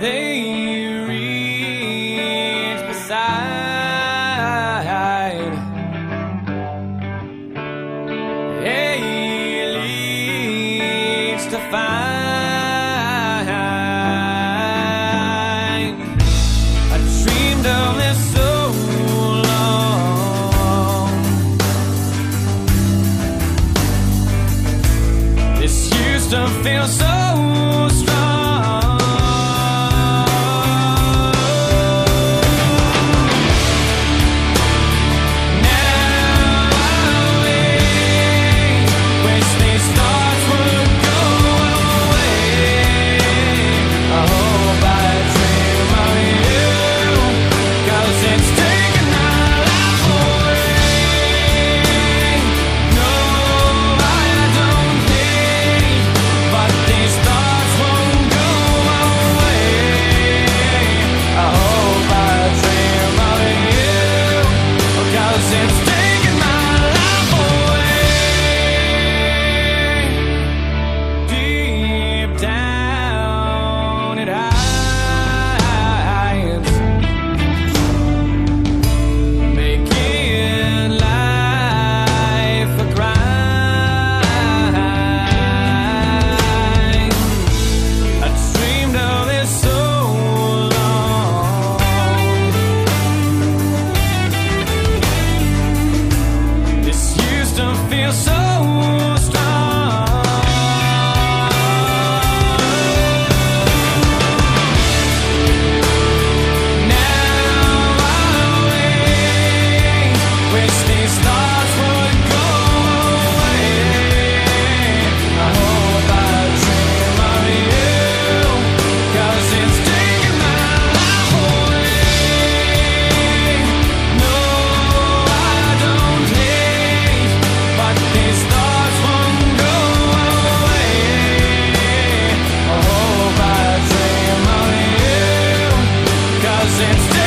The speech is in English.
they reach beside leads to find. I dreamed of this so long. This used to feel so it's